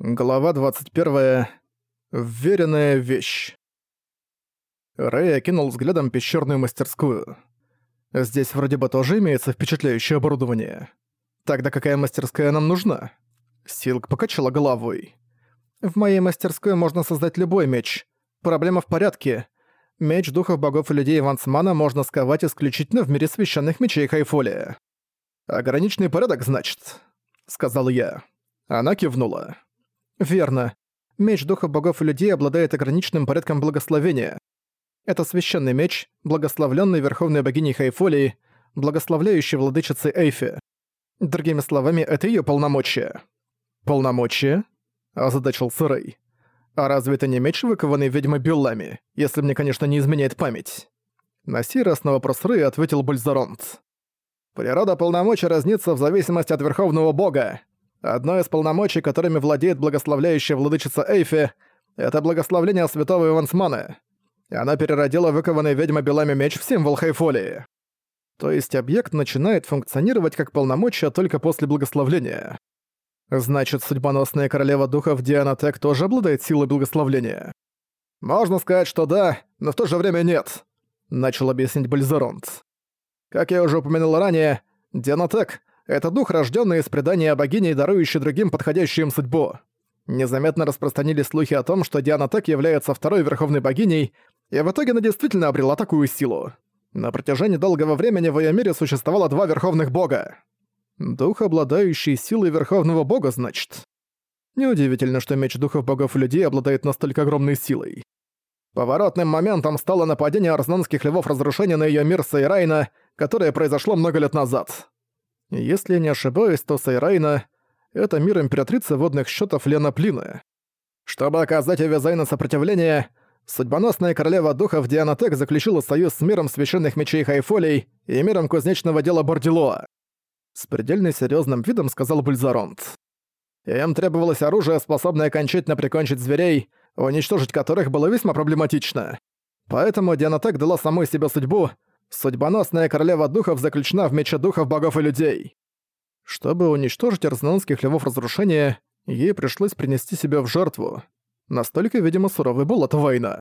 Глава 21. Вверенная вещь. Рэй окинул взглядом пещерную мастерскую. Здесь вроде бы тоже имеется впечатляющее оборудование. Тогда какая мастерская нам нужна? Силк покачала головой. В моей мастерской можно создать любой меч. Проблема в порядке. Меч духов богов и людей Вансмана можно сковать исключительно в мире священных мечей Хайфолия. «Ограниченный порядок, значит?» — сказал я. Она кивнула. Верно. Меч духа богов и людей обладает ограниченным порядком благословения. Это священный меч, благословленный верховной богиней Хайфолии, благословляющий владычицы Эйфи. Другими словами, это ее полномочия. Полномочия? Озадачился Рэй. А разве это не меч, выкованный ведьмой Бюллами, если мне, конечно, не изменяет память? На сей раз на вопрос Рэя ответил Бальзаронт. Природа полномочий разнится в зависимости от верховного бога. Одно из полномочий, которыми владеет благословляющая владычица Эйфи, это благословление святого Ивансмана. Она переродила выкованный ведьма белами меч в символ Хайфолии. То есть объект начинает функционировать как полномочия только после благословления. Значит, судьбоносная королева духов Диана Тек тоже обладает силой благословления? Можно сказать, что да, но в то же время нет, начал объяснить Бальзеронт. Как я уже упомянул ранее, Диана Тек это дух, рожденный из предания о богине и дарующий другим подходящую им судьбу. Незаметно распространились слухи о том, что Диана Так является второй верховной богиней, и в итоге она действительно обрела такую силу. На протяжении долгого времени в ее мире существовало два верховных бога. Дух, обладающий силой верховного бога, значит. Неудивительно, что меч духов богов и людей обладает настолько огромной силой. Поворотным моментом стало нападение арзнанских львов разрушения на ее мир Сайрайна, которое произошло много лет назад. Если я не ошибаюсь, то Сайрайна — это мир императрицы водных счетов Лена Плина. Чтобы оказать Эвизайна сопротивление, судьбоносная королева духов Дианатек заключила союз с миром священных мечей Хайфолей и миром кузнечного дела Бордилоа. С предельно серьезным видом сказал Бульзаронт. Им требовалось оружие, способное окончательно прикончить зверей, уничтожить которых было весьма проблематично. Поэтому Дианатек дала самой себе судьбу — Судьбоносная королева духов заключена в мече духов богов и людей. Чтобы уничтожить арзнанских львов разрушения, ей пришлось принести себя в жертву. Настолько, видимо, суровой была эта война.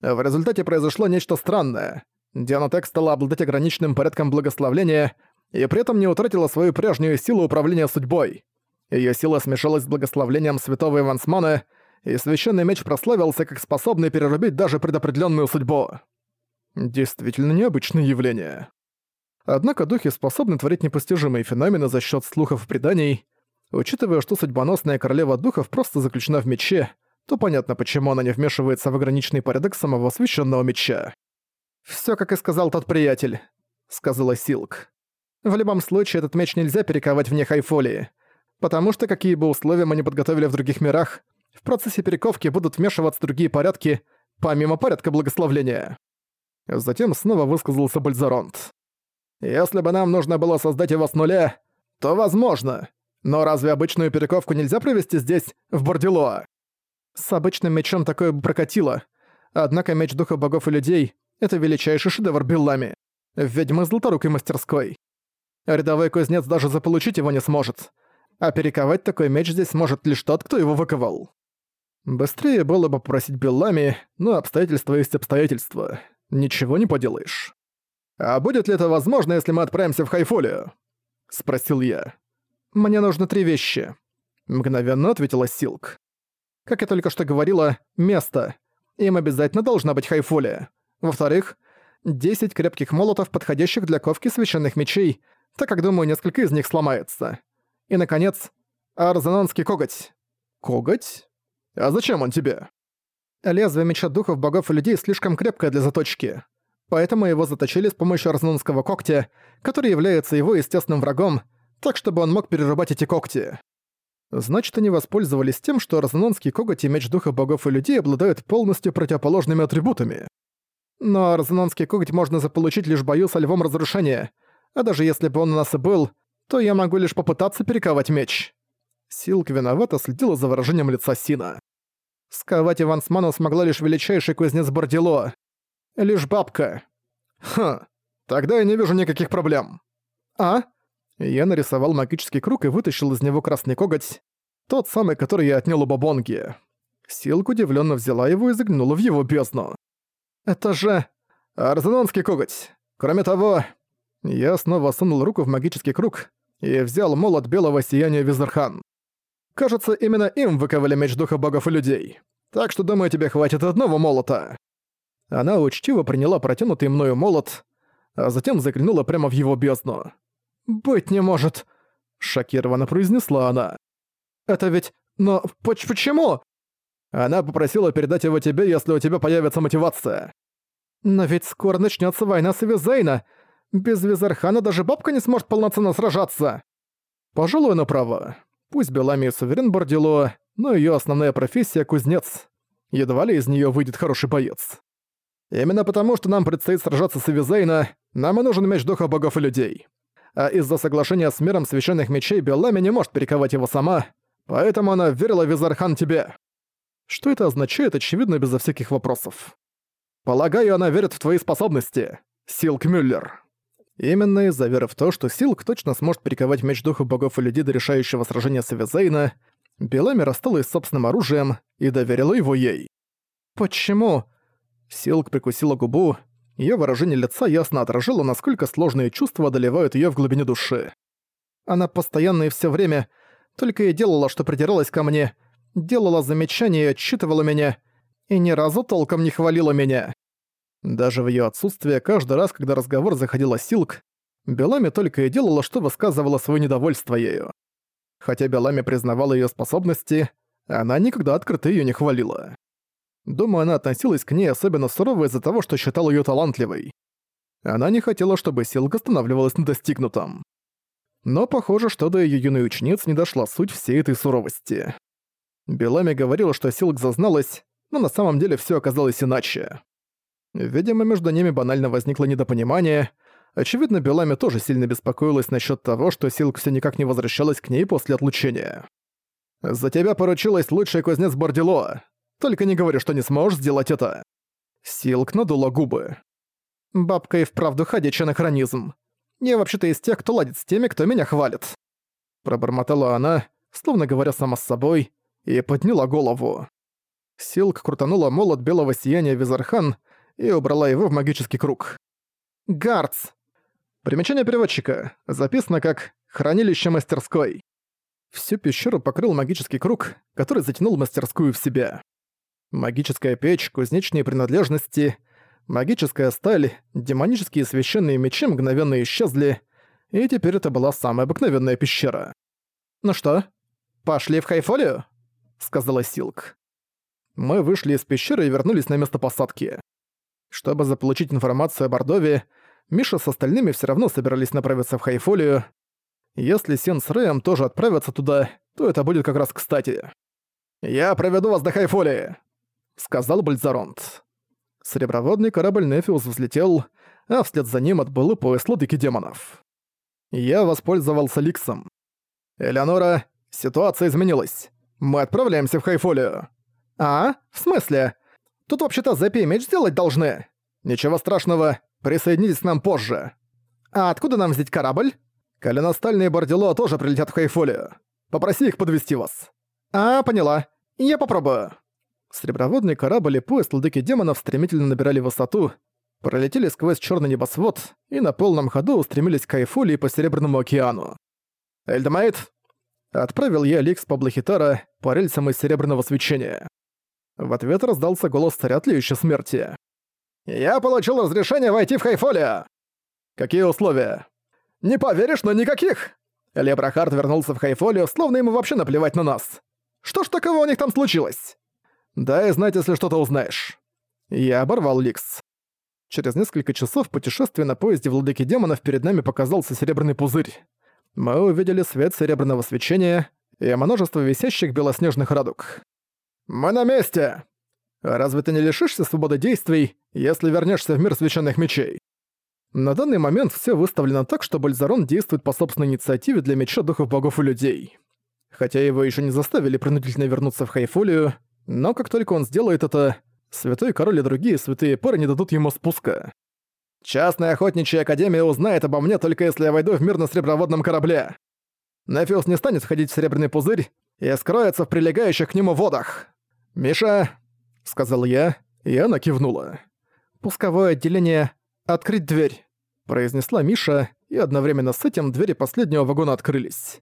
В результате произошло нечто странное. Дианатек стала обладать ограниченным порядком благословления и при этом не утратила свою прежнюю силу управления судьбой. Её сила смешалась с благословлением святого Ивансмана, и священный меч прославился как способный перерубить даже предопределённую судьбу. Действительно необычное явление. Однако духи способны творить непостижимые феномены за счет слухов и преданий. Учитывая, что судьбоносная королева духов просто заключена в мече, то понятно, почему она не вмешивается в ограниченный порядок самого священного меча. Все, как и сказал тот приятель», — сказала Силк. «В любом случае, этот меч нельзя перековать вне Хайфолии, потому что какие бы условия мы не подготовили в других мирах, в процессе перековки будут вмешиваться другие порядки, помимо порядка благословления». Затем снова высказался Бальзаронт. «Если бы нам нужно было создать его с нуля, то возможно. Но разве обычную перековку нельзя провести здесь, в Бордилоа?» С обычным мечом такое бы прокатило. Однако меч духа богов и людей — это величайший шедевр Биллами. Ведьмы золоторукой мастерской. Рядовой кузнец даже заполучить его не сможет. А перековать такой меч здесь может лишь тот, кто его выковал. Быстрее было бы попросить Беллами, но обстоятельства есть обстоятельства. Ничего не поделаешь. «А будет ли это возможно, если мы отправимся в Хайфолию?» — спросил я. «Мне нужно три вещи», — мгновенно ответила Силк. «Как я только что говорила, место. Им обязательно должна быть Хайфолия. Во-вторых, 10 крепких молотов, подходящих для ковки священных мечей, так как, думаю, несколько из них сломается. И, наконец, арзанонский коготь». «Коготь? А зачем он тебе?» Лезвие меча духов богов и людей слишком крепкое для заточки. Поэтому его заточили с помощью арзнунского когтя, который является его естественным врагом, так чтобы он мог перерубать эти когти. Значит, они воспользовались тем, что арзнонский коготь и меч духов богов и людей обладают полностью противоположными атрибутами. Но арзнонский коготь можно заполучить лишь в бою со львом разрушения, а даже если бы он у нас и был, то я могу лишь попытаться перековать меч. Силк виновато следила за выражением лица Сина. Сковать Ивансмана смогла лишь величайший кузнец Бордило. Лишь бабка. Хм, тогда я не вижу никаких проблем. А? Я нарисовал магический круг и вытащил из него красный коготь. Тот самый, который я отнял у Бабонги. Силк удивленно взяла его и заглянула в его бездну. «Это же... Арзенонский коготь. Кроме того...» Я снова сунул руку в магический круг и взял молот белого сияния Визерхан. Кажется, именно им выковали меч духа богов и людей. Так что, думаю, тебе хватит одного молота. Она учтиво приняла протянутый мною молот, а затем заглянула прямо в его бездну. «Быть не может!» — шокированно произнесла она. «Это ведь... Но почему?» Она попросила передать его тебе, если у тебя появится мотивация. Но ведь скоро начнется война с Визейна. Без Визархана даже бабка не сможет полноценно сражаться. Пожалуй, она права. Пусть Белами суверен Бордило, но ее основная профессия — кузнец. Едва ли из нее выйдет хороший боец. Именно потому, что нам предстоит сражаться с Визейна, нам и нужен меч духа богов и людей. А из-за соглашения с миром священных мечей Белами не может перековать его сама, поэтому она верила Визархан тебе. Что это означает, очевидно, безо всяких вопросов. Полагаю, она верит в твои способности, Силк Мюллер. Именно из-за веры в то, что Силк точно сможет перековать меч духов богов и людей до решающего сражения с Эвизейна, Белами рассталась с собственным оружием и доверила его ей. «Почему?» Силк прикусила губу, ее выражение лица ясно отражало, насколько сложные чувства одолевают ее в глубине души. Она постоянно и все время только и делала, что придиралась ко мне, делала замечания и отчитывала меня, и ни разу толком не хвалила меня. Даже в её отсутствие каждый раз, когда разговор заходил о Силк, Белами только и делала, что высказывала своё недовольство ею. Хотя Белами признавала её способности, она никогда открыто её не хвалила. Думаю, она относилась к ней особенно сурово из-за того, что считала её талантливой. Она не хотела, чтобы Силк останавливалась на достигнутом. Но похоже, что до её юной учениц не дошла суть всей этой суровости. Белами говорила, что Силк зазналась, но на самом деле все оказалось иначе. Видимо, между ними банально возникло недопонимание. Очевидно, Белами тоже сильно беспокоилась насчет того, что Силк все никак не возвращалась к ней после отлучения. «За тебя поручилась лучший кузнец Бордило. Только не говори, что не сможешь сделать это». Силк надула губы. «Бабка и вправду ходячий анахронизм. Я вообще-то из тех, кто ладит с теми, кто меня хвалит». Пробормотала она, словно говоря сама с собой, и подняла голову. Силк крутанула молот белого сияния Визархан и убрала его в магический круг. «Гардс!» Примечание переводчика. Записано как «Хранилище мастерской». Всю пещеру покрыл магический круг, который затянул мастерскую в себя. Магическая печь, кузнечные принадлежности, магическая сталь, демонические священные мечи мгновенно исчезли, и теперь это была самая обыкновенная пещера. «Ну что, пошли в Хайфолию?» сказала Силк. Мы вышли из пещеры и вернулись на место посадки. Чтобы заполучить информацию о Бордове, Миша с остальными все равно собирались направиться в Хайфолию. Если Сен с Рэем тоже отправятся туда, то это будет как раз кстати. «Я проведу вас до Хайфолии», — сказал Бальзаронт. Среброводный корабль Нефиус взлетел, а вслед за ним отбыл и пояс ладыки демонов. Я воспользовался Ликсом. «Элеонора, ситуация изменилась. Мы отправляемся в Хайфолию». «А? В смысле? Тут вообще-то Зеппи меч сделать должны». «Ничего страшного, присоединитесь к нам позже». «А откуда нам взять корабль?» «Коленостальные Бордило тоже прилетят в Хайфолию. Попроси их подвести вас». «А, поняла. Я попробую». Среброводный корабль и поезд ладыки демонов стремительно набирали высоту, пролетели сквозь черный небосвод и на полном ходу устремились к Кайфулии по Серебряному океану. «Эльдемайт, Отправил я Ликс по Блахитара по рельсам из серебряного свечения. В ответ раздался голос царя тлеющей смерти. «Я получил разрешение войти в Хайфолия!» «Какие условия?» «Не поверишь, но никаких!» Лебрахард вернулся в Хайфолию, словно ему вообще наплевать на нас. «Что ж такого у них там случилось?» «Дай знать, если что-то узнаешь». Я оборвал Ликс. Через несколько часов путешествия на поезде Владыки Демонов перед нами показался серебряный пузырь мы увидели свет серебряного свечения и множество висящих белоснежных радуг. «Мы на месте! Разве ты не лишишься свободы действий, если вернешься в мир священных мечей?» На данный момент все выставлено так, что Бальзарон действует по собственной инициативе для меча духов богов и людей. Хотя его еще не заставили принудительно вернуться в Хайфолию, но как только он сделает это, Святой Король и другие святые пары не дадут ему спуска. Частная охотничья академия узнает обо мне только если я войду в мир на среброводном корабле. Нефиус не станет входить в серебряный пузырь, и скроется в прилегающих к нему водах. «Миша!» — сказал я, и она кивнула. «Пусковое отделение. Открыть дверь!» — произнесла Миша, и одновременно с этим двери последнего вагона открылись.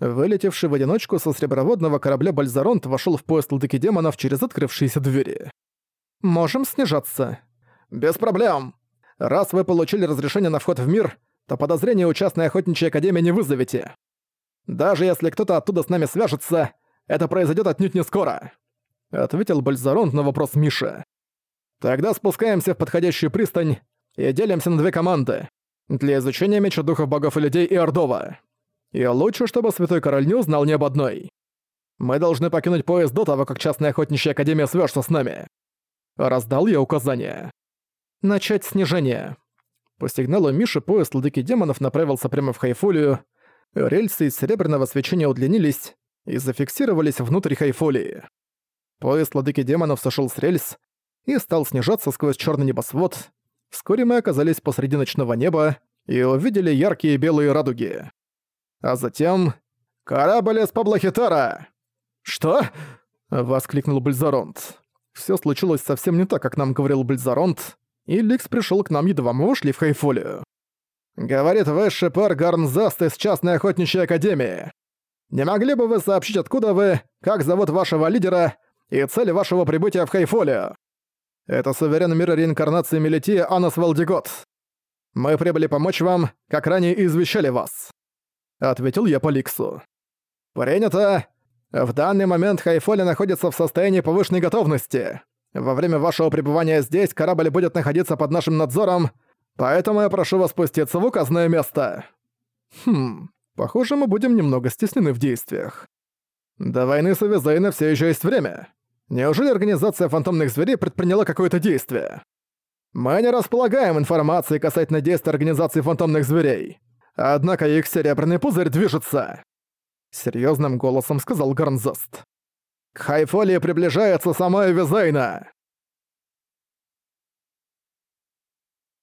Вылетевший в одиночку со среброводного корабля Бальзаронт вошел в поезд ладыки демонов через открывшиеся двери. «Можем снижаться». «Без проблем. Раз вы получили разрешение на вход в мир, то подозрения у частной охотничьей академии не вызовете. Даже если кто-то оттуда с нами свяжется, это произойдет отнюдь не скоро», — ответил Бальзаронт на вопрос Миши. «Тогда спускаемся в подходящую пристань и делимся на две команды для изучения меча духов богов и людей и Ордова. И лучше, чтобы Святой Король не узнал ни об одной. Мы должны покинуть поезд до того, как частная охотничья академия свяжется с нами. Раздал я указание. Начать снижение. По сигналу Миши поезд Ладыки Демонов направился прямо в Хайфолию. Рельсы из серебряного свечения удлинились и зафиксировались внутрь Хайфолии. Поезд Ладыки Демонов сошел с рельс и стал снижаться сквозь черный небосвод. Вскоре мы оказались посреди ночного неба и увидели яркие белые радуги. А затем... «Корабль из Паблохитара!» «Что?» — воскликнул Бальзаронт. Все случилось совсем не так, как нам говорил Бальзаронт, и Ликс пришел к нам, едва мы вошли в Хайфолию. «Говорит высший пар Гарнзаст из частной охотничьей академии. Не могли бы вы сообщить, откуда вы, как зовут вашего лидера и цели вашего прибытия в Хайфолию?» «Это суверен мира реинкарнации Мелития Анас Валдигот. Мы прибыли помочь вам, как ранее и извещали вас». — ответил я по Ликсу. «Принято! В данный момент Хайфоли находится в состоянии повышенной готовности. Во время вашего пребывания здесь корабль будет находиться под нашим надзором, поэтому я прошу вас спуститься в указанное место». Хм, похоже, мы будем немного стеснены в действиях. До войны с Авизейна все еще есть время. Неужели организация фантомных зверей предприняла какое-то действие? Мы не располагаем информацией касательно действий организации фантомных зверей. Однако их серебряный пузырь движется!» Серьезным голосом сказал Гарнзост. «К Хайфолии приближается сама Эвизейна!»